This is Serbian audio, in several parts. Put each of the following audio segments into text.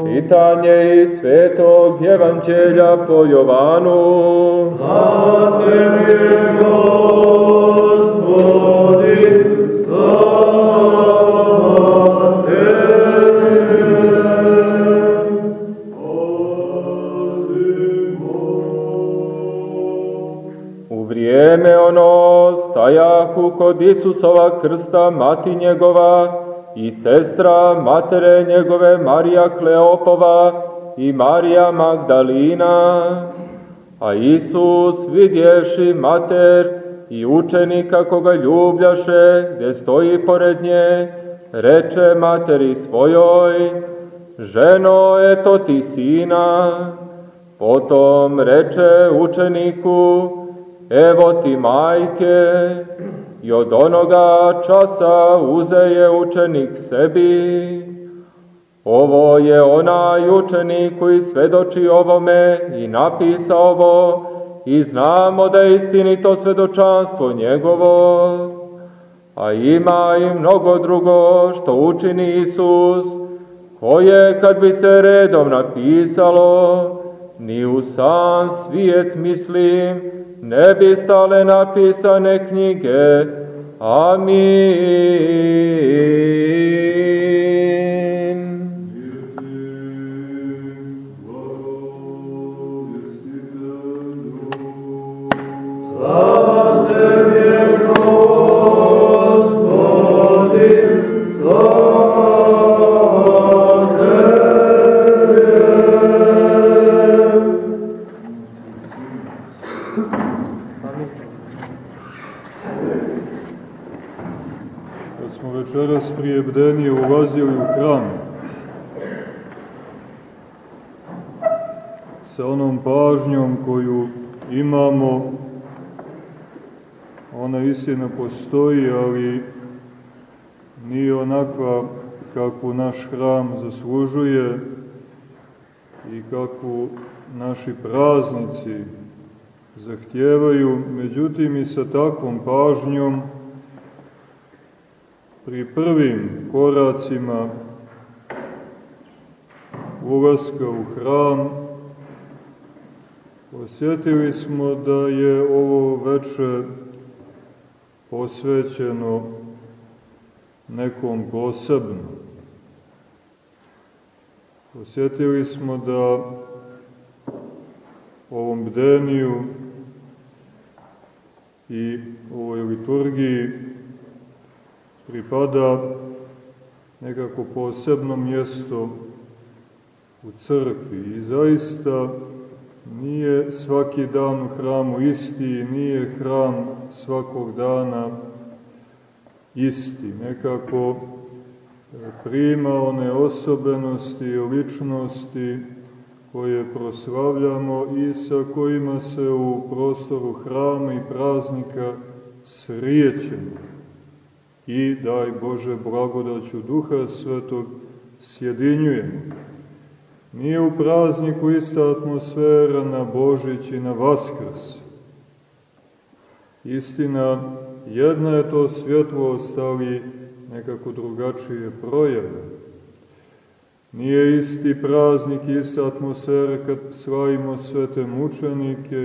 Čitanje iz Svetog Evanđelja po Jovanu. Slava Tebi, Gospodi, slava Tebi. U vrijeme ono stajahu kod Isusova krsta mati njegova i sestra matere njegove Marija Kleopova i Marija Magdalina. A Isus vidješi mater i učenika koga ljubljaše, gde stoji pored nje, reče materi svojoj, ženo, eto ti sina. Potom reče učeniku, evo ti majke, i od onoga časa uzeje učenik sebi. Ovo je onaj učenik koji svedoči ovome i napisa ovo i znamo da je istinito svedočanstvo njegovo. A ima i mnogo drugo što učini Isus, koje kad bi se redom napisalo, ni u sam svijet mislim, ne bi stale napisane knjige. Amin. Postoji, ali nije onakva kakvu naš hram zaslužuje i kakvu naši praznici zahtijevaju, međutim i sa takvom pažnjom pri prvim koracima ulaska u hram osjetili smo da je ovo veče posvećeno nekom posebnom. Osjetili smo da ovom bdeniju i ovoj liturgiji pripada nekako posebno mjesto u crkvi i zaista nije svaki dan u hramu isti, nije hram svakog dana isti. Nekako prima one osobenosti i ličnosti koje proslavljamo i sa kojima se u prostoru hrama i praznika srijećemo i daj Bože blagodaću Duha Svetog sjedinjujemo. Nije u prazniku ista atmosfera na Božić i na Vaskrs. Istina, jedna je to svjetlost, ali nekako drugačije projeve. Nije isti praznik, ista atmosfera kad slavimo svete mučenike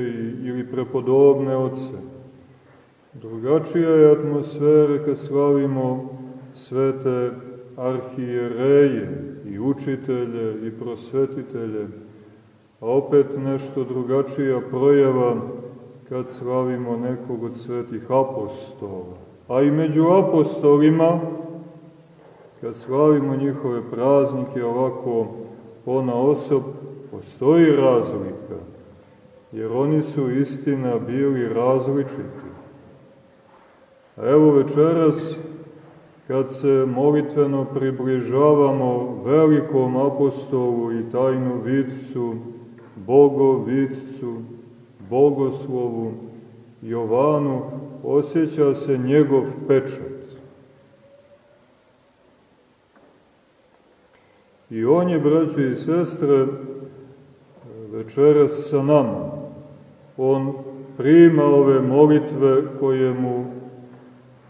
ili prepodobne oce. Drugačija je atmosfera kad slavimo svete arhijereje učitelje i prosvetitelje, a opet nešto drugačija projava kad slavimo nekog od svetih apostola. A i među apostolima, kad slavimo njihove praznike ovako ona osob, postoji razlika, jer oni su istina bili različiti. A evo večeras, kad se molitveno približavamo velikom apostolu i tajnu vidcu, bogovidcu, bogoslovu Jovanu, osjeća se njegov pečat. I on je, braće i sestre, večeras sa nama. On prima ove molitve koje mu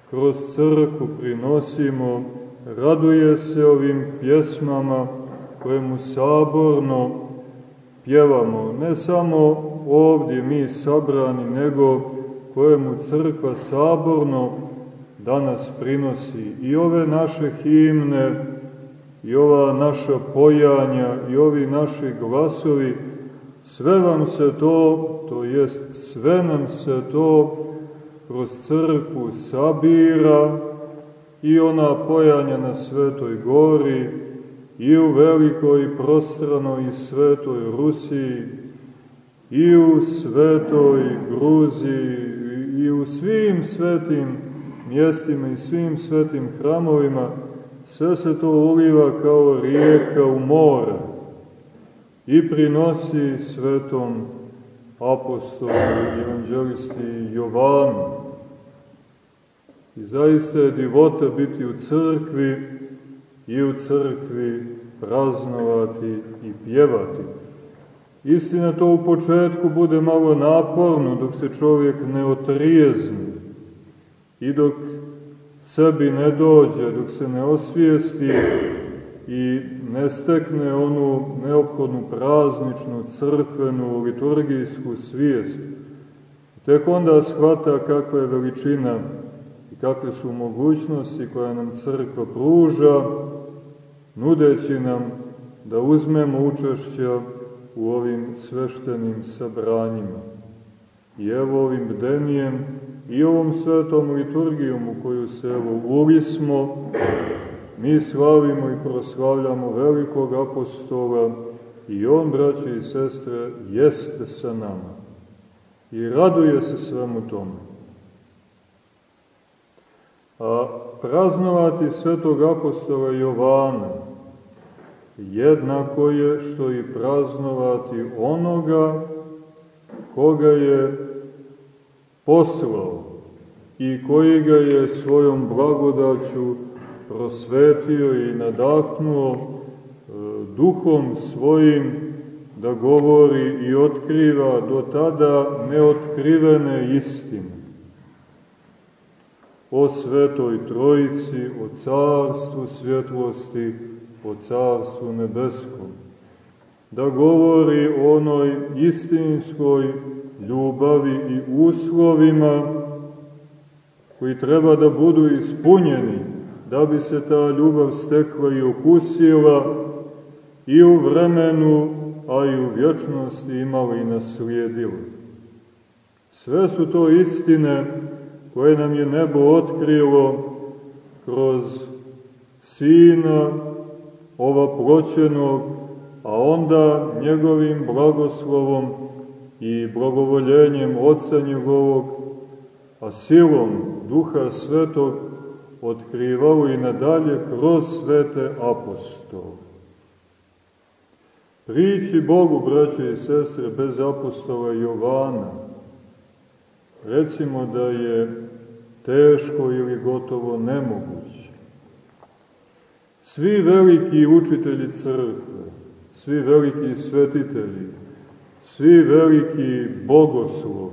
kroz crku prinosimo, raduje se ovim pjesmama kojemu saborno pjevamo, ne samo ovdje mi sabrani, nego kojemu crkva saborno danas prinosi i ove naše himne, i ova naša pojanja, i ovi naši glasovi, sve vam se to, to jest sve nam se to kroz crkvu sabira i ona pojanja na Svetoj gori i u velikoj prostranoj i svetoj Rusiji i u svetoj Gruziji i u svim svetim mjestima i svim svetim hramovima, sve se to uliva kao rijeka u more i prinosi svetom apostolu i evanđelisti Jovanu. I zaista je divota biti u crkvi i u crkvi praznovati i pjevati. Istina to u početku bude malo naporno dok se čovjek ne otrijezni i dok sebi ne dođe, dok se ne osvijesti i ne stekne onu neophodnu prazničnu, crkvenu, liturgijsku svijest. Tek onda shvata kakva je veličina kakve su mogućnosti koje nam crkva pruža, nudeći nam da uzmemo učešća u ovim sveštenim sabranjima. I evo ovim bdenijem i ovom svetom liturgijom u koju se evo ulismo, mi slavimo i proslavljamo velikog apostola i on, braće i sestre, jeste sa nama i raduje se svemu tome. Praznovati svetog apostola Jovana. Jednako je što i praznovati onoga koga je poslao i koji ga je svojom blagodaću prosvetio i nadahnuo e, duhom svojim da govori i otkriva do tada neotkrivene istine o Svetoj Trojici, o Carstvu svjetlosti, o Carstvu nebeskom. Da govori o onoj istinskoj ljubavi i uslovima koji treba da budu ispunjeni da bi se ta ljubav stekla i okusila i u vremenu, a i u vječnosti imala i naslijedila. Sve su to istine koje nam je nebo otkrilo kroz Sina, ova proćenog, a onda njegovim blagoslovom i blagovoljenjem Otca njegovog, a silom Duha Svetog otkrivao i nadalje kroz svete apostole. Priči Bogu, braće i sestre, bez apostola Jovana, recimo da je teško ili gotovo nemoguće. Svi veliki učitelji crkve, svi veliki svetitelji, svi veliki bogoslovi,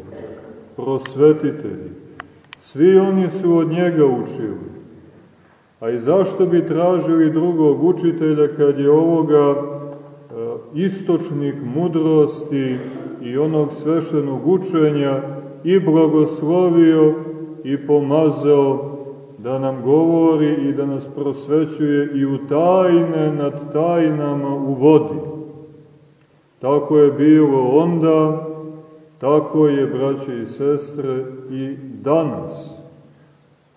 prosvetitelji, svi oni su od njega učili. A i zašto bi tražili drugog učitelja kad je ovoga e, istočnik mudrosti i onog sveštenog učenja i blagoslovio i pomazao da nam govori i da nas prosvećuje i u tajne nad tajnama uvodi. Tako je bilo onda, tako je, braće i sestre, i danas.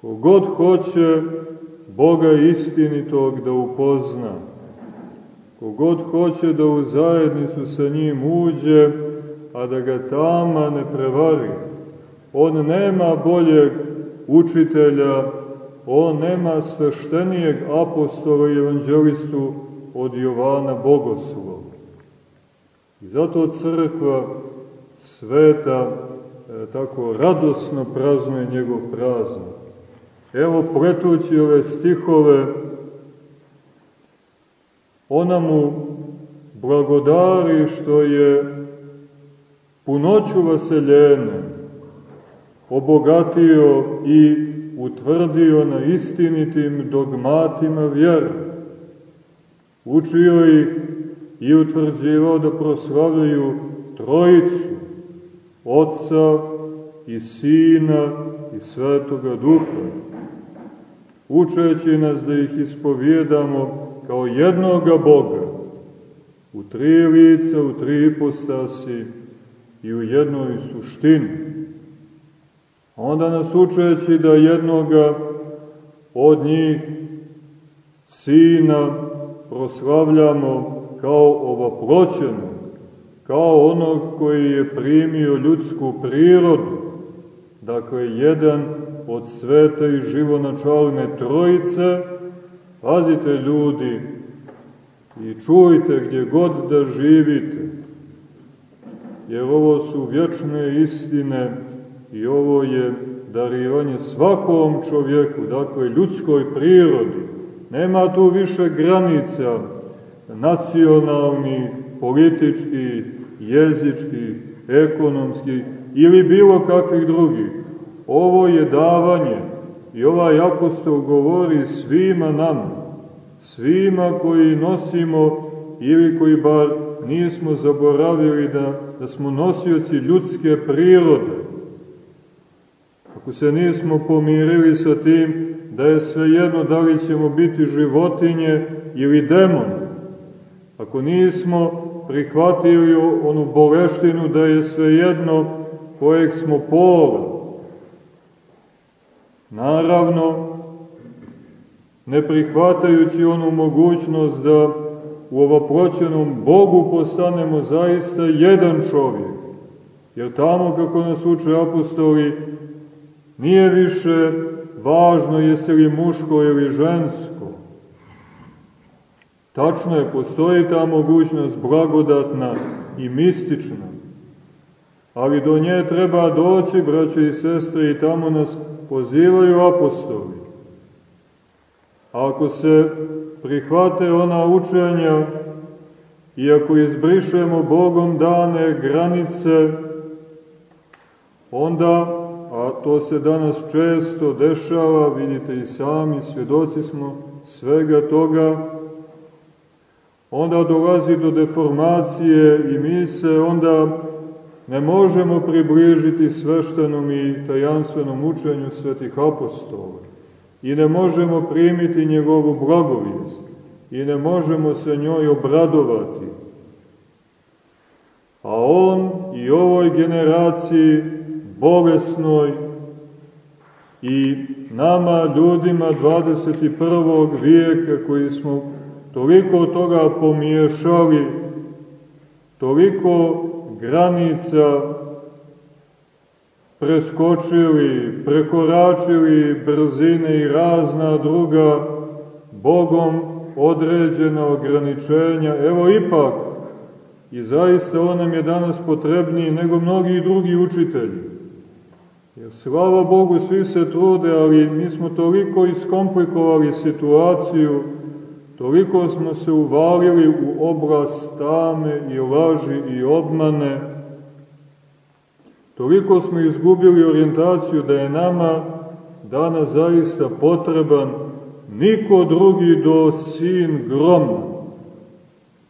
Kogod hoće Boga istinitog da upozna, kogod hoće da u zajednicu sa njim uđe, a da ga tama ne prevari, on nema boljeg učitelja, on nema sveštenijeg apostola i evanđelistu od Jovana Bogoslova. I zato crkva sveta e, tako radosno praznuje njegov praznik. Evo, pletući ove stihove, ona mu blagodari što je punoću vaseljene obogatio i utvrdio na istinitim dogmatima vjere. učio ih i utvrđivao da proslavljaju Trojicu, Otca i Sina i Svetoga Duha, učeći nas da ih ispovjedamo kao jednoga Boga, u tri lica, u tri ipostasi i u jednoj suštini. Onda nas učeći da jednoga od njih, Sina, proslavljamo kao ovoproćenog, kao onog koji je primio ljudsku prirodu, dakle jedan od svete i živonačalne trojice, pazite ljudi i čujte gdje god da živite, jer ovo su vječne istine i ovo je darivanje svakom čovjeku, dakle ljudskoj prirodi. Nema tu više granica nacionalnih, političkih, jezičkih, ekonomskih ili bilo kakvih drugih. Ovo je davanje i ovaj apostol govori svima nama, svima koji nosimo ili koji bar nismo zaboravili da, da smo nosioci ljudske prirode. Ako se nismo pomirili sa tim da je svejedno da li ćemo biti životinje ili demon, ako nismo prihvatili onu boleštinu da je svejedno kojeg smo pola, naravno, ne prihvatajući onu mogućnost da u ovoproćenom Bogu postanemo zaista jedan čovjek. Jer tamo, kako nas uče apostoli, nije više važno jeste li muško ili žensko. Tačno je, postoji ta mogućnost blagodatna i mistična. Ali do nje treba doći, braće i sestre, i tamo nas pozivaju apostoli. Ako se prihvate ona učenja i ako izbrišemo Bogom dane granice, onda, to se danas često dešava, vidite i sami, svjedoci smo svega toga, onda dolazi do deformacije i mi se onda ne možemo približiti sveštenom i tajanstvenom učenju svetih apostola i ne možemo primiti njegovu blagovijest i ne možemo se njoj obradovati. A on i ovoj generaciji bolesnoj i nama ljudima 21. vijeka koji smo toliko toga pomiješali, toliko granica preskočili, prekoračili brzine i razna druga Bogom određena ograničenja. Evo ipak, i zaista on nam je danas potrebniji nego mnogi drugi učitelji. Jer slava Bogu svi se trude, ali mi smo toliko iskomplikovali situaciju, toliko smo se uvalili u oblast tame i laži i obmane, toliko smo izgubili orijentaciju da je nama danas zaista potreban niko drugi do sin groma.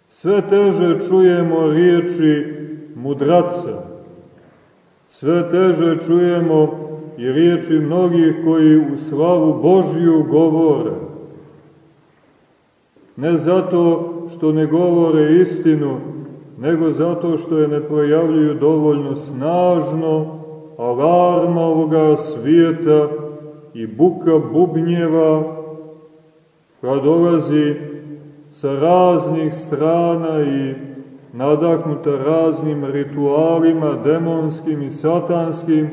Sve teže čujemo riječi mudraca, sve teže čujemo i riječi mnogih koji u slavu Božju govore. Ne zato što ne govore istinu, nego zato što je ne projavljuju dovoljno snažno, alarma ovoga svijeta i buka bubnjeva koja dolazi sa raznih strana i nadahnuta raznim ritualima demonskim i satanskim,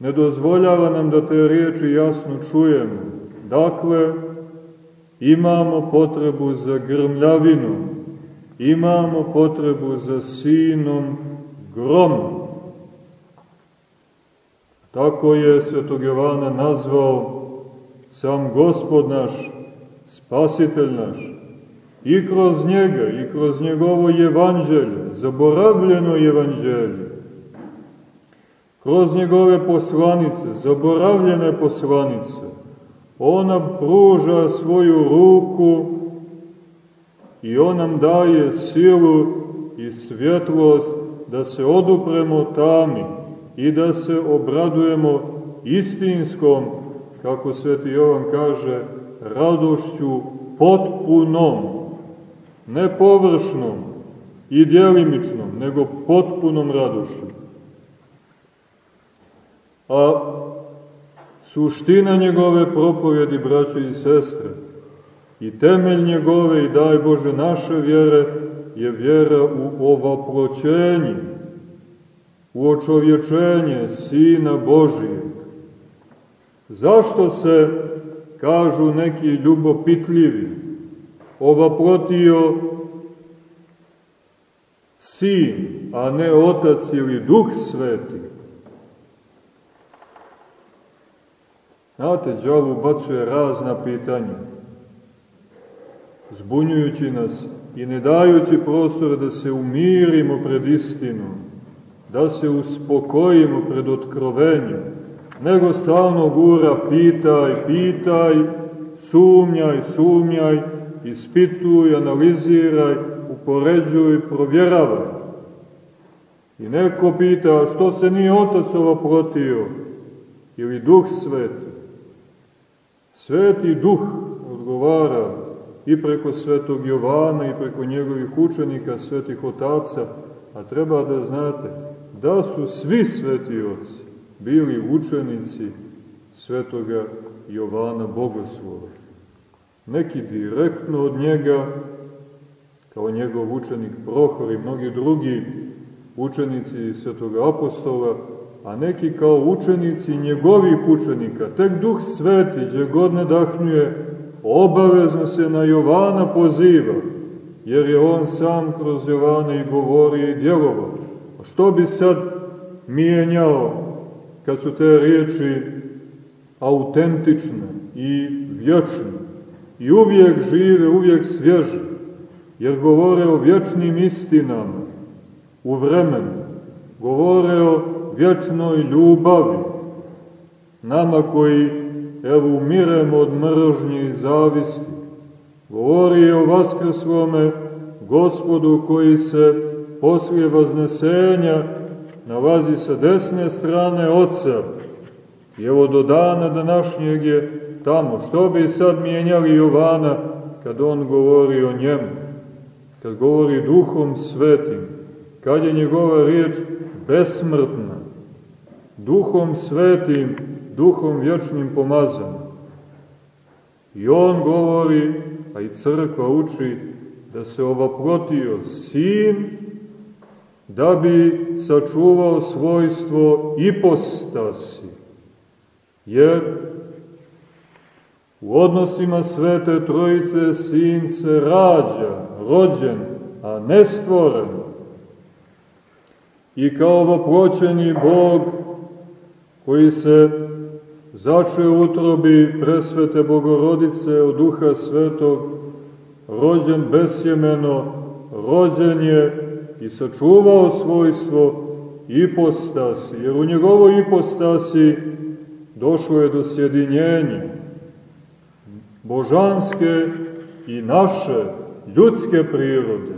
ne dozvoljava nam da te riječi jasno čujemo. Dakle, imamo potrebu za grmljavinom, imamo potrebu za sinom gromom. Tako je Svetog Jovana nazvao sam gospod naš, spasitelj naš, i kroz njega, i kroz njegovo evanđelje, zaboravljeno evanđelje, kroz njegove poslanice, zaboravljene poslanice, ona pruža svoju ruku i On nam daje silu i svjetlost da se odupremo tami i da se obradujemo istinskom, kako sveti Jovan kaže, radošću potpunom, ne površnom i djelimičnom, nego potpunom radošću. A suština njegove propovjedi, braće i sestre, i temelj njegove i daj Bože naše vjere je vjera u ovoploćenje, u očovječenje Sina Božijeg. Zašto se, kažu neki ljubopitljivi, ovoplotio Sin, a ne Otac ili Duh Sveti? Znate, džavu bacuje razna pitanja, zbunjujući nas i ne dajući prostor da se umirimo pred istinom, da se uspokojimo pred otkrovenjem, nego stalno gura pitaj, pitaj, sumnjaj, sumnjaj, ispituj, analiziraj, upoređuj, provjeravaj. I neko pita, što se nije otac ovo protio, ili duh sveti? Sveti duh odgovara i preko svetog Jovana i preko njegovih učenika, svetih otaca, a treba da znate da su svi sveti oci bili učenici svetoga Jovana Bogoslova. Neki direktno od njega, kao njegov učenik Prohor i mnogi drugi učenici svetoga apostola, a neki kao učenici njegovih učenika. Tek duh sveti, gdje god ne dahnjuje, obavezno se na Jovana poziva, jer je on sam kroz Jovana i govorio i djelovao. A što bi sad mijenjao kad su te riječi autentične i vječne i uvijek žive, uvijek svježe, jer govore o vječnim istinama u vremenu, govore o vječnoj ljubavi, nama koji evo umiremo od mržnje i zavisti. Govori o vaskrslome gospodu koji se poslije vaznesenja nalazi sa desne strane oca. I evo do dana današnjeg je tamo. Što bi sad mijenjali Jovana kad on govori o njemu? Kad govori duhom svetim. Kad je njegova riječ besmrtna. Duhom svetim duhom vječnim pomazan. I on govori, a i crkva uči, da se ovaprotio sin, da bi sačuvao svojstvo ipostasi. Jer u odnosima Svete Trojice sin se rađa, rođen, a ne stvoren. I kao ovoproćeni Bog koji se zače utrobi presvete Bogorodice od Duha Svetog, rođen besjemeno, rođen je i sačuvao svojstvo ipostasi, jer u njegovoj ipostasi došlo je do sjedinjenja božanske i naše ljudske prirode.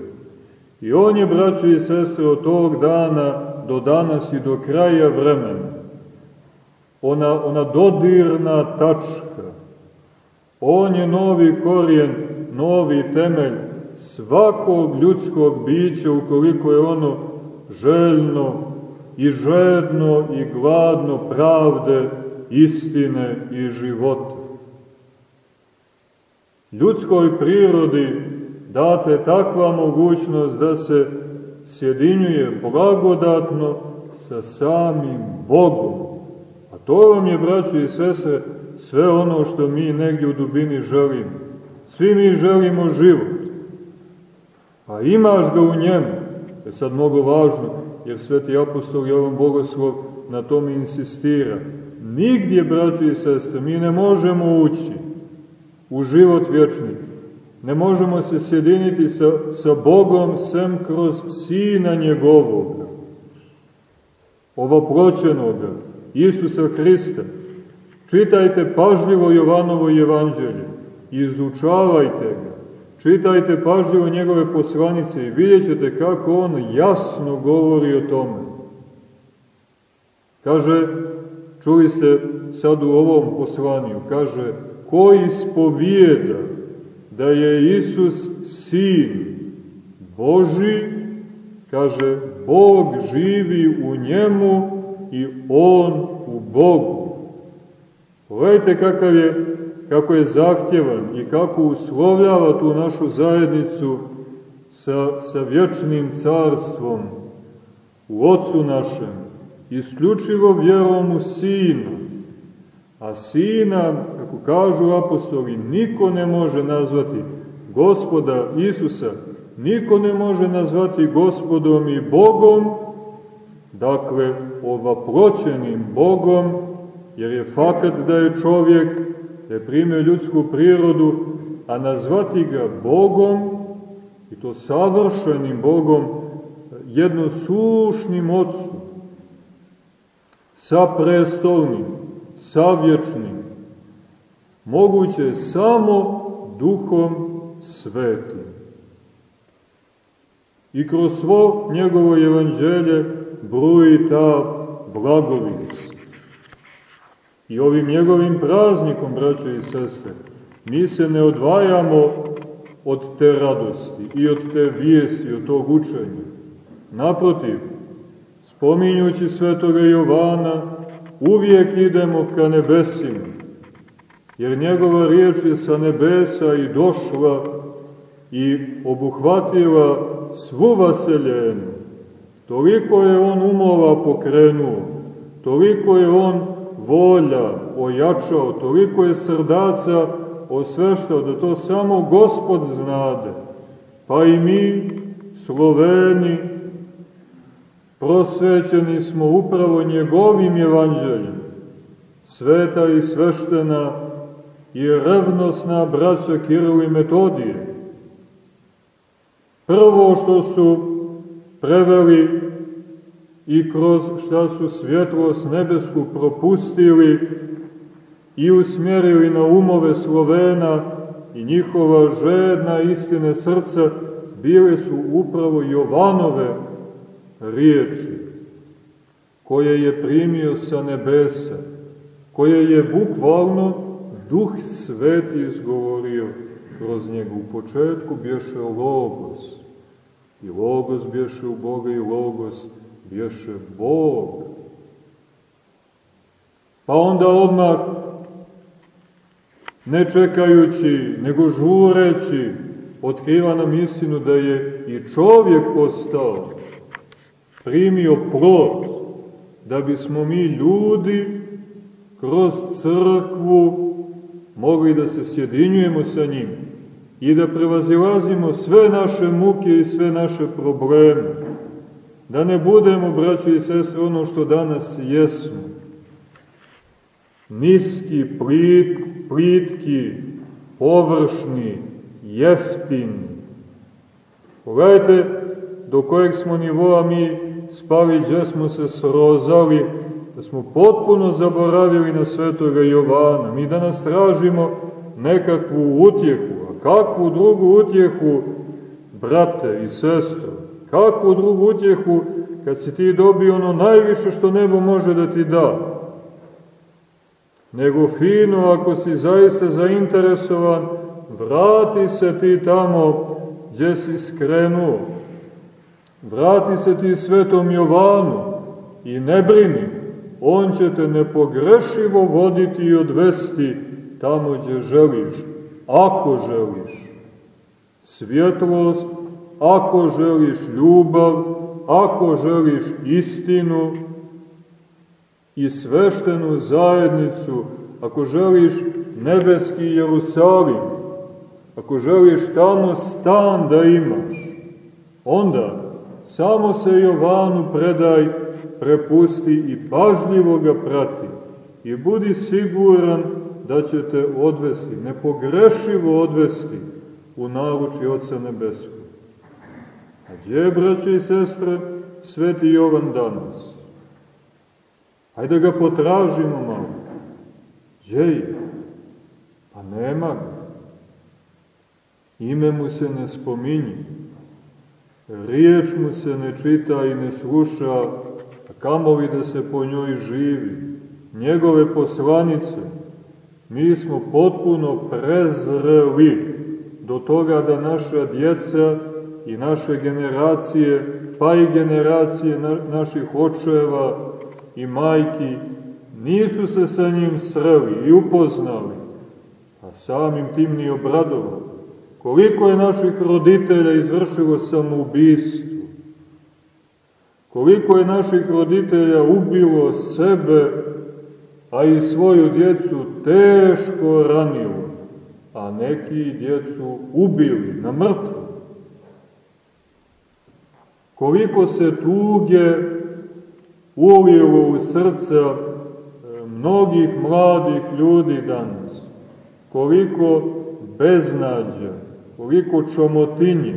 I on je, braći i sestre, od tog dana do danas i do kraja vremena ona, ona dodirna tačka. On je novi korijen, novi temelj svakog ljudskog bića ukoliko je ono željno i žedno i gladno pravde, istine i života. Ljudskoj prirodi date takva mogućnost da se sjedinjuje blagodatno sa samim Bogom to vam je, braći i sese, sve ono što mi negdje u dubini želimo. Svi mi želimo život. A imaš ga u njemu. Je sad mnogo važno, jer sveti apostol Jovan Bogoslov na tome insistira. Nigdje, braći i sestre, mi ne možemo ući u život vječni. Ne možemo se sjediniti sa, sa Bogom sem kroz Sina njegovoga, ovoproćenoga, Isusa Hrista. Čitajte pažljivo Jovanovo evanđelje, izučavajte ga, Čitajte pažljivo njegove poslanice i vidjet ćete kako on jasno govori o tome. Kaže, čuli ste sad u ovom poslaniju, kaže, ko ispovijeda da je Isus sin Boži, kaže, Bog živi u njemu i on u Bogu. Pogledajte kakav je, kako je zahtjevan i kako uslovljava tu našu zajednicu sa, sa vječnim carstvom u Otcu našem, isključivo vjerom u Sina. A Sina, kako kažu apostoli, niko ne može nazvati gospoda Isusa, niko ne može nazvati gospodom i Bogom, dakle, ovaproćenim Bogom, jer je fakat da je čovjek, da je primio ljudsku prirodu, a nazvati ga Bogom, i to savršenim Bogom, jednosušnim Otcom, sa prestolnim, sa vječnim, moguće je samo duhom svetim. I kroz svo njegovo evanđelje bruji ta blagovic. I ovim njegovim praznikom, braćo i sestre, mi se ne odvajamo od te radosti i od te vijesti, od tog učenja. Naprotiv, spominjući svetoga Jovana, uvijek idemo ka nebesima, jer njegova riječ je sa nebesa i došla i obuhvatila svu vaseljenu. Toliko je on umova pokrenuo, toliko je on volja ojačao, toliko je srdaca osveštao da to samo Gospod znade. Pa i mi, Sloveni, prosvećeni smo upravo njegovim evanđeljem. Sveta i sveštena i revnosna braća Kiril i Metodije. Prvo što su preveli i kroz šta su svjetlost nebesku propustili i usmjerili na umove Slovena i njihova žedna istine srca bile su upravo Jovanove riječi, koje je primio sa nebesa, koje je bukvalno Duh Sveti izgovorio kroz njega. U početku bješe Logos, i Logos bješe u Boga i Logos bješe Bog. Pa onda odmah, ne čekajući, nego žureći, otkriva nam istinu da je i čovjek postao, primio plod, da bismo mi ljudi kroz crkvu mogli da se sjedinjujemo sa njim i da prevazilazimo sve naše muke i sve naše probleme. Da ne budemo, braći i sestre, ono što danas jesmo. Niski, plit, plitki, površni, jeftini. Pogledajte do kojeg smo nivoa mi spali, gdje smo se srozali, da smo potpuno zaboravili na svetoga Jovana. Mi danas tražimo nekakvu utjehu, a kakvu drugu utjehu, brate i sestro, kakvu drugu utjehu kad si ti dobio ono najviše što nebo može da ti da. Nego fino, ako si zaista zainteresovan, vrati se ti tamo gdje si skrenuo. Vrati se ti svetom Jovanu i ne brini, on će te nepogrešivo voditi i odvesti tamo gdje želiš, ako želiš. Svjetlost, ako želiš ljubav, ako želiš istinu i sveštenu zajednicu, ako želiš nebeski Jerusalim, ako želiš tamo stan da imaš, onda samo se Jovanu predaj, prepusti i pažljivo ga prati i budi siguran da će te odvesti, nepogrešivo odvesti u naruči Otca Nebeskog. A gdje je, braće i sestre, sveti Jovan danas? Hajde ga potražimo malo. Gdje je? Pa nema ga. ime mu se ne spominje, riječ mu se ne čita i ne sluša, a da se po njoj živi, njegove poslanice, mi smo potpuno prezreli do toga da naša djeca i naše generacije, pa i generacije na, naših očeva i majki, nisu se sa njim sreli i upoznali, a samim tim ni obradovali. Koliko je naših roditelja izvršilo samoubistvo? Koliko je naših roditelja ubilo sebe, a i svoju djecu teško ranilo, a neki djecu ubili na mrtvo? Koliko se tuge ulilo u srca e, mnogih mladih ljudi danas? Koliko beznađa, koliko čomotinje,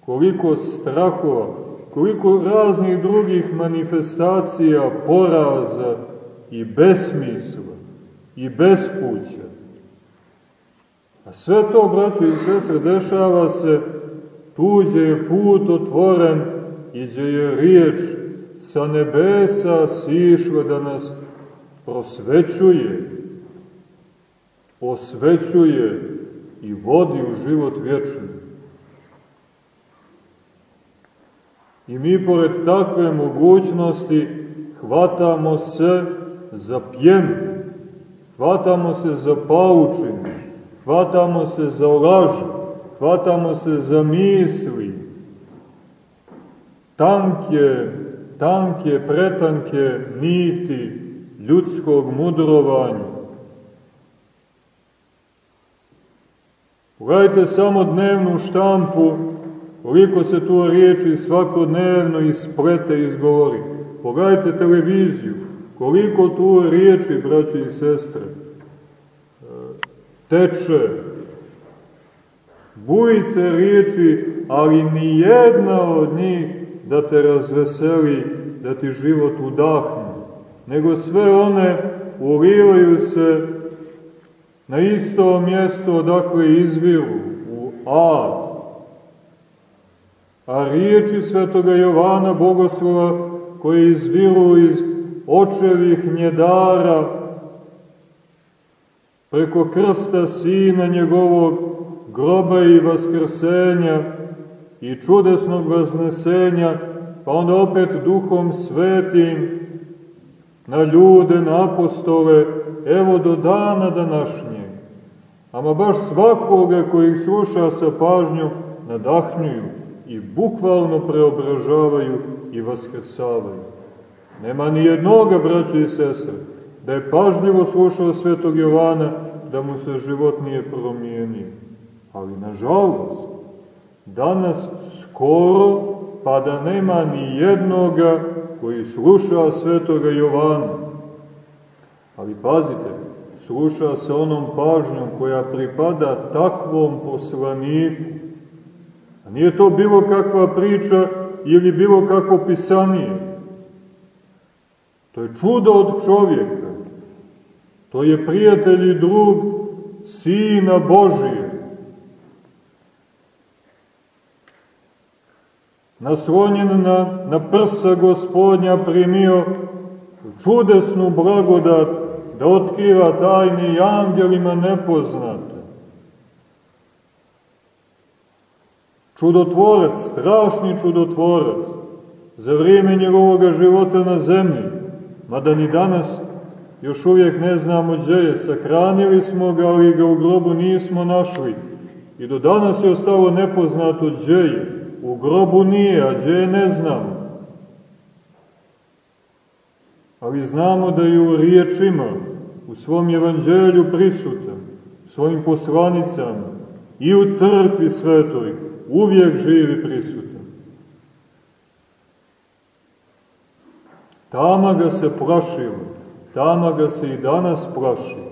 koliko strahova, koliko raznih drugih manifestacija, poraza i besmisla i bespuća. A sve to, braćo i sestre, dešava se tuđe je put otvoren i gdje je riječ sa nebesa sišla da nas prosvećuje, osvećuje i vodi u život vječni. I mi pored takve mogućnosti hvatamo se za pjenu, hvatamo se za paučinu, hvatamo se za lažu, hvatamo se za misli, tanke, tanke, pretanke niti ljudskog mudrovanja, Pogledajte samo dnevnu štampu, koliko se tu riječi svakodnevno isplete i izgovori. Pogledajte televiziju, koliko tu riječi, braći i sestre, e, teče, bujice riječi, ali ni jedna od njih da te razveseli, da ti život udahne, nego sve one ulivaju se na isto mjesto odakle izviru, u ad. A riječi svetoga Jovana Bogoslova koje izviru iz očevih njedara preko krsta Sina njegovog groba i vaskrsenja i čudesnog vaznesenja, pa onda opet duhom svetim na ljude, na apostole, evo do dana današnje ama baš svakoga koji ih sluša sa pažnjom nadahnjuju i bukvalno preobražavaju i vaskrsavaju. Nema ni jednoga, braće i sestre, da je pažljivo slušao svetog Jovana, da mu se život nije promijenio. Ali, nažalost, danas skoro, pa da nema ni jednoga koji sluša svetoga Jovana. Ali pazite, sluša se onom pažnjom koja pripada takvom poslaniku. A nije to bilo kakva priča ili bilo kakvo pisanije. To je čudo od čovjeka. To je prijatelj i drug Sina Božije. Naslonjen na, na prsa gospodnja primio čudesnu blagodat da otkriva tajne i angelima nepoznate. Čudotvorac, strašni čudotvorac, za vrijeme njegovog života na zemlji, mada ni danas još uvijek ne znamo gdje je, sahranili smo ga, ali ga u grobu nismo našli. I do danas je ostalo nepoznato gdje je. U grobu nije, a gdje je ne znamo ali znamo da je u riječima, u svom evanđelju prisutan, svojim poslanicama i u crkvi svetoj uvijek živi prisutan. Tama ga se plašilo, tama ga se i danas plaši.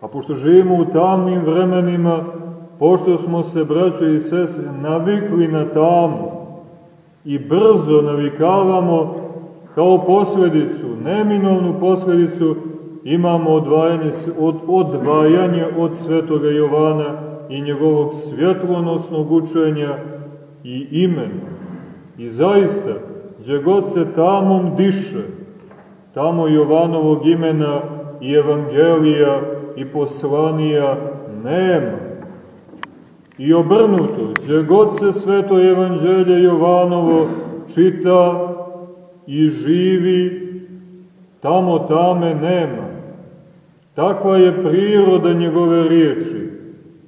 A pošto živimo u tamnim vremenima, pošto smo se, braćo i sestre, navikli na tamu i brzo navikavamo kao posledicu, neminovnu posledicu, imamo odvajanje od, odvajanje od svetoga Jovana i njegovog svjetlonosnog učenja i imena. I zaista, gdje god se tamom diše, tamo Jovanovog imena i evangelija i poslanija nema. I obrnuto, gdje god se sveto evanđelje Jovanovo čita i živi, tamo tame nema. Takva je priroda njegove riječi,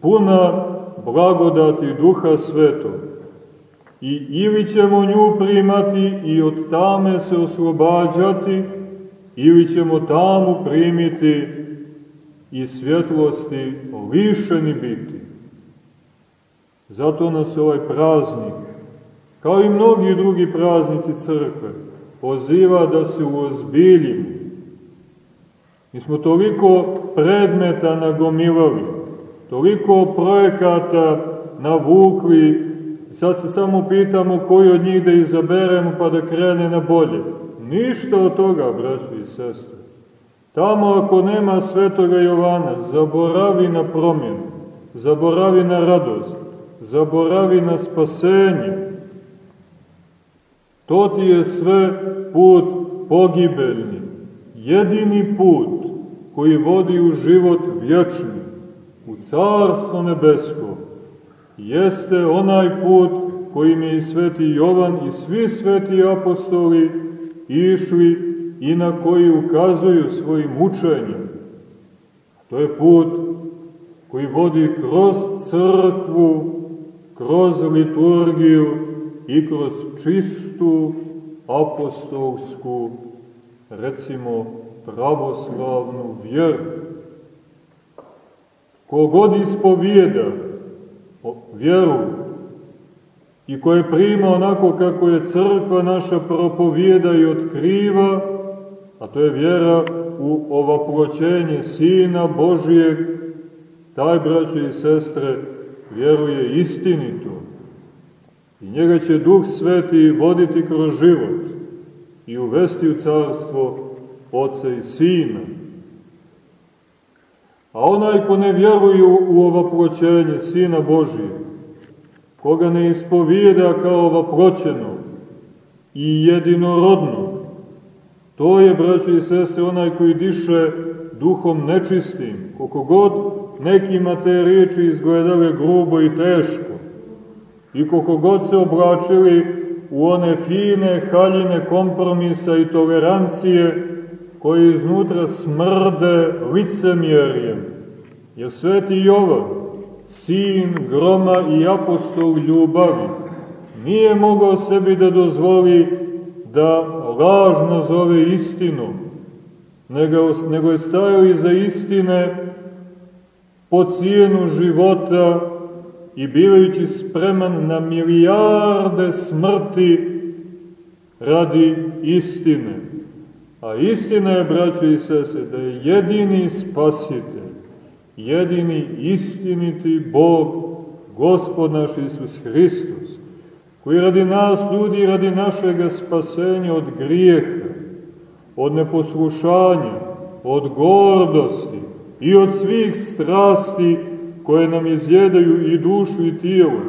puna blagodati duha svetog. I ili ćemo nju primati i od tame se oslobađati, ili ćemo tamu primiti i svjetlosti lišeni biti. Zato nas ovaj praznik, kao i mnogi drugi praznici crkve, poziva da se uozbiljimo. Mi smo toliko predmeta nagomilali, toliko projekata navukli, sad se samo pitamo koji od njih da izaberemo pa da krene na bolje. Ništa od toga, braći i sestre. Tamo ako nema svetoga Jovana, zaboravi na promjenu, zaboravi na radost, zaboravi na spasenje. To ti je sve put pogibeljni, jedini put koji vodi u život vječni, u carstvo nebesko, jeste onaj put kojim je i sveti Jovan i svi sveti apostoli išli i na koji ukazuju svojim učenjem. To je put koji vodi kroz crkvu, kroz liturgiju i kroz čistu apostolsku, recimo pravoslavnu vjeru. Kogod ispovijeda vjeru i koje prima onako kako je crkva naša propovijeda i otkriva, a to je vjera u ovaploćenje Sina Božijeg, taj, braće i sestre, vjeruje istinito. I njega će Duh Sveti voditi kroz život i uvesti u carstvo Oca i Sina. A onaj ko ne vjeruje u ovaploćenje Sina Božije, koga ne ispovijeda kao ovaproćeno i jedinorodno, to je, braći i sestre, onaj koji diše duhom nečistim, koliko god nekima te riječi izgledale grubo i teško, i koliko god se oblačili u one fine haljine kompromisa i tolerancije, koje iznutra smrde licemjerjem. Jer sveti Jovan, sin groma i apostol ljubavi, nije mogao sebi da dozvoli da laž nazove istinu, nego je stajao iza istine po cijenu života i bivajući spreman na milijarde smrti radi istine. A istina je, braće i sese, da je jedini spasitelj, jedini istiniti Bog, Gospod naš Isus Hristos, koji radi nas, ljudi, radi našega spasenja od grijeha, od neposlušanja, od gordosti i od svih strasti koje nam izjedaju i dušu i tijelo,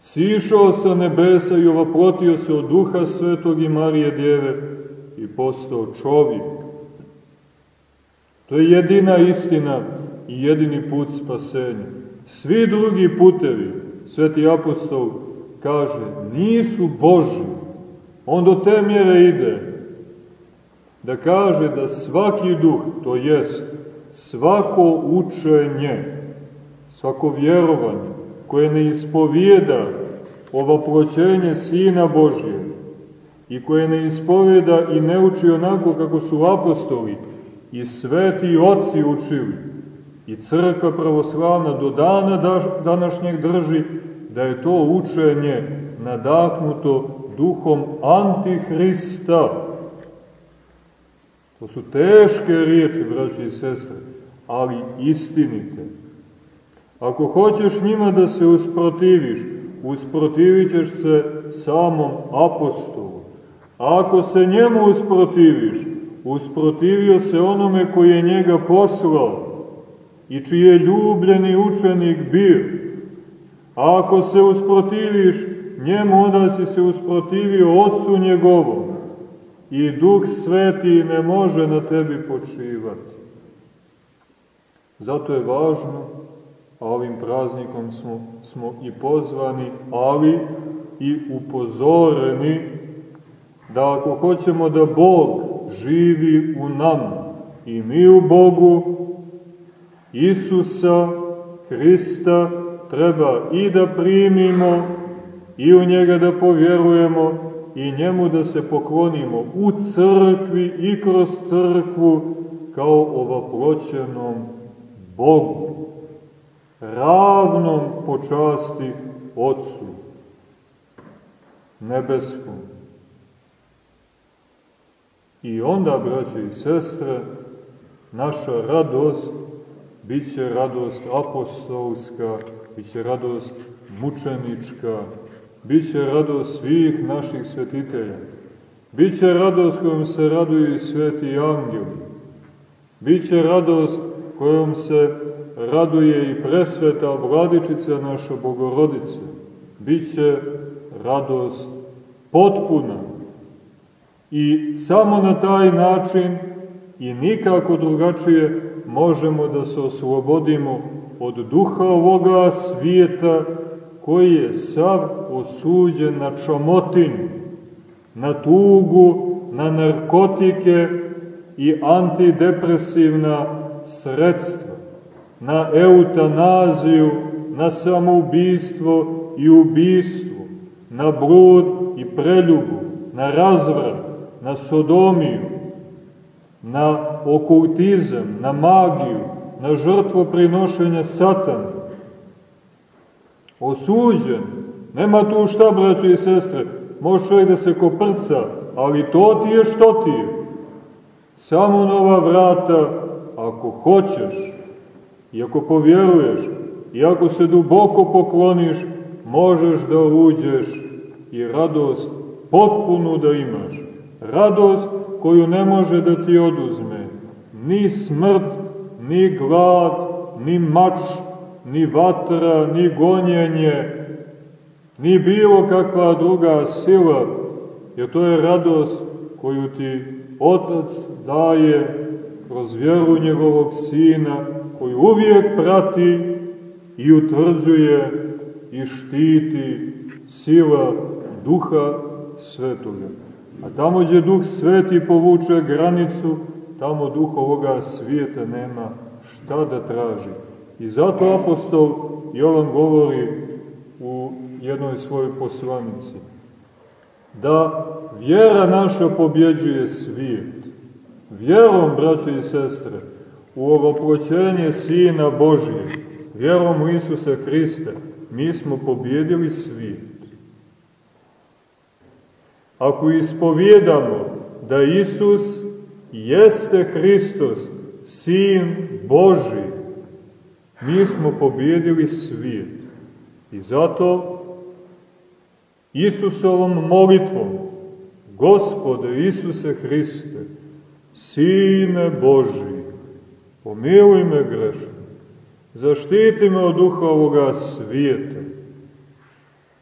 sišao sa nebesa i ovoprotio se od duha svetog i Marije Djeve, i postao čovjek. To je jedina istina i jedini put spasenja. Svi drugi putevi, sveti apostol kaže, nisu Boži. On do te mjere ide da kaže da svaki duh, to jest svako učenje, svako vjerovanje, koje ne ispovijeda ovoproćenje Sina Božije, i koje ne ispoveda i ne uči onako kako su apostoli i sveti oci učili i crkva pravoslavna do dana današnjeg drži da je to učenje nadahnuto duhom antihrista. To su teške riječi, braći i sestre, ali istinite. Ako hoćeš njima da se usprotiviš, usprotivit ćeš se samom apostolu. A ako se njemu usprotiviš, usprotivio se onome koji je njega poslao i čiji je ljubljeni učenik bio. A ako se usprotiviš njemu, onda si se usprotivio Otcu njegovom i Duh Sveti ne može na tebi počivati. Zato je važno, a ovim praznikom smo, smo i pozvani, ali i upozoreni, da ako hoćemo da Bog živi u nama i mi u Bogu, Isusa Hrista treba i da primimo i u njega da povjerujemo i njemu da se poklonimo u crkvi i kroz crkvu kao ovaploćenom Bogu, ravnom počasti Otcu nebeskom. I onda, braće i sestre, naša radost bit će radost apostolska, bit će radost mučenička, bit će radost svih naših svetitelja, bit će radost kojom se raduju i sveti angeli, bit će radost kojom se raduje i presveta vladičica naša bogorodica, bit će radost potpuna. I samo na taj način i nikako drugačije možemo da se oslobodimo od duha ovoga svijeta koji je sav osuđen na čomotinu, na tugu, na narkotike i antidepresivna sredstva, na eutanaziju, na samoubistvo i ubistvo, na blud i preljubu, na razvrat, na sodomiju, na okultizam, na magiju, na žrtvo prinošenja satana, osuđen. Nema tu šta, braći i sestre, može čovjek da se koprca, ali to ti je što ti je. Samo nova vrata, ako hoćeš, i ako povjeruješ, i ako se duboko pokloniš, možeš da uđeš i radost potpunu da imaš. Radost koju ne može da ti oduzme ni smrt, ni glad, ni mač, ni vatra, ni gonjenje, ni bilo kakva druga sila, jer to je radost koju ti Otac daje kroz vjeru njegovog Sina, koju uvijek prati i utvrđuje i štiti sila Duha Svetoga. A tamo gdje Duh Sveti povuče granicu, tamo Duh ovoga svijeta nema šta da traži. I zato apostol Jovan govori u jednoj svojoj poslanici da vjera naša pobjeđuje svijet. Vjerom, braće i sestre, u ovoploćenje Sina Božije, vjerom u Isusa Hrista, mi smo pobjedili svijet. Ako ispovjedamo da Isus jeste Hristos, Sin Boži, mi smo pobjedili svijet. I zato Isusovom molitvom, Gospode Isuse Hriste, Sine Boži, pomiluj me grešno, zaštiti me od duha ovoga svijeta,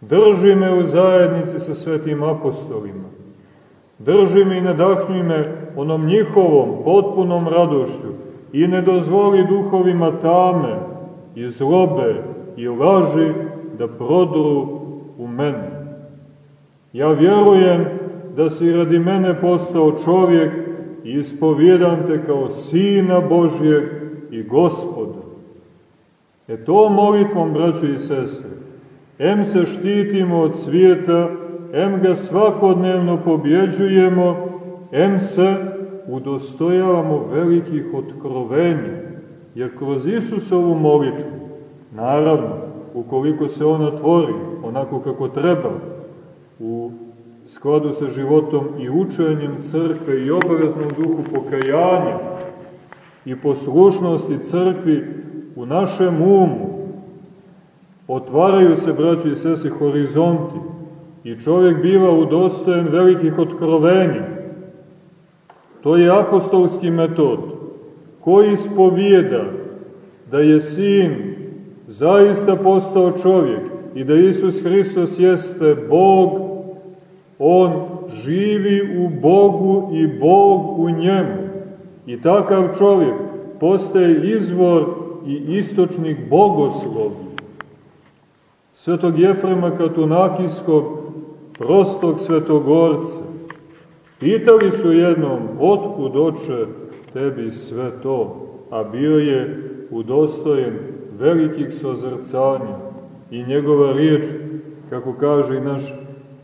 drži me u zajednici sa svetim apostolima, drži me i nadahnjuj me onom njihovom potpunom radošću i ne dozvoli duhovima tame i zlobe i laži da prodru u mene. Ja vjerujem da si radi mene postao čovjek i ispovjedam te kao Sina Božjeg i Gospoda. E to molitvom, braćo i sestre, em se štitimo od svijeta, em ga svakodnevno pobjeđujemo, em se udostojavamo velikih otkrovenja, jer kroz Isusovu molitvu, naravno, ukoliko se ona tvori onako kako treba, u skladu sa životom i učenjem crkve i obaveznom duhu pokajanja i poslušnosti crkvi u našem umu, otvaraju se, braći i sesi, horizonti i čovjek biva udostojen velikih otkrovenja. To je apostolski metod koji ispovijeda da je sin zaista postao čovjek i da Isus Hristos jeste Bog, on živi u Bogu i Bog u njemu. I takav čovjek postaje izvor i istočnik bogoslovi. Svetog Jefrema Katunakijskog, prostog svetogorca. Pitali su jednom, otkud oče tebi sve to, a bio je udostojen velikih sozrcanja i njegova riječ, kako kaže i naš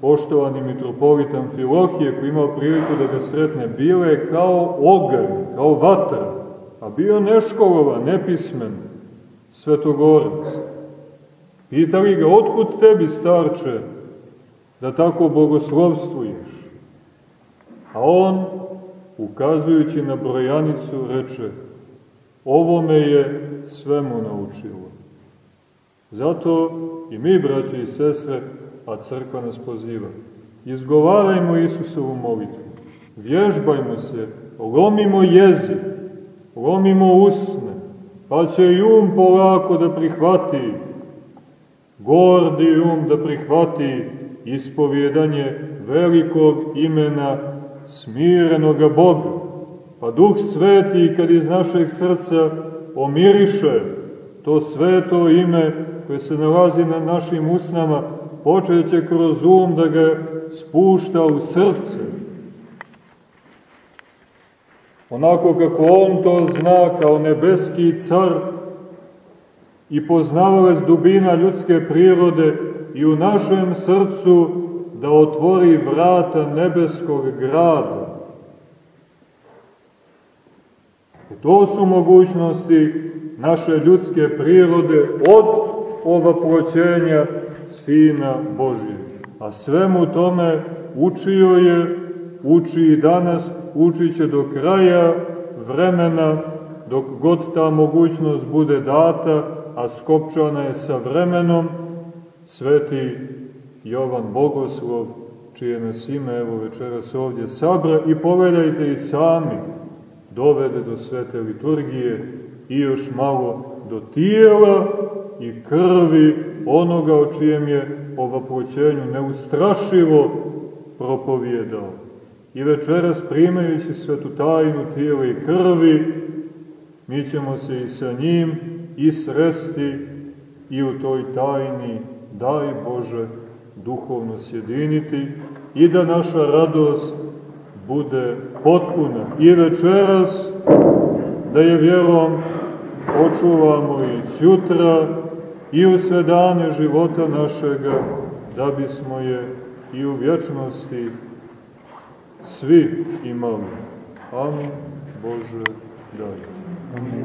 poštovani mitropolitan Filohije, koji imao priliku da ga sretne, bila je kao oganj, kao vatra, a bio neškolova, nepismen, svetogorac. Pitali ga, otkud tebi, starče, da tako bogoslovstvuješ? A on, ukazujući na brojanicu, reče, ovo me je svemu naučilo. Zato i mi, braće i sestre, a crkva nas poziva, izgovarajmo Isusovu molitvu, vježbajmo se, lomimo jezik, lomimo usne, pa će i um polako da prihvati, gordi um da prihvati ispovjedanje velikog imena smirenoga Boga. Pa Duh Sveti kad iz našeg srca omiriše to sveto ime koje se nalazi na našim usnama, počeće kroz um da ga spušta u srce. Onako kako on to zna kao nebeski car i poznavalac dubina ljudske prirode i u našem srcu da otvori vrata nebeskog grada. I to su mogućnosti naše ljudske prirode od ovaploćenja Sina Božije. A svemu tome učio je, uči i danas, učit će do kraja vremena, dok god ta mogućnost bude data, a skopčana je sa vremenom, sveti Jovan Bogoslov, čije nas ime evo večeras ovdje sabra i povedajte i sami dovede do svete liturgije i još malo do tijela i krvi onoga o čijem je ovaproćenju neustrašivo propovjedao. I večeras primajući svetu tajnu tijela i krvi, mi ćemo se i sa njim i sresti i u toj tajni, daj Bože, duhovno sjediniti i da naša radost bude potpuna. I večeras da je vjerom očuvamo i sutra i u sve dane života našega, da bismo je i u vječnosti svi imali. Amin. Bože, daj. Amin.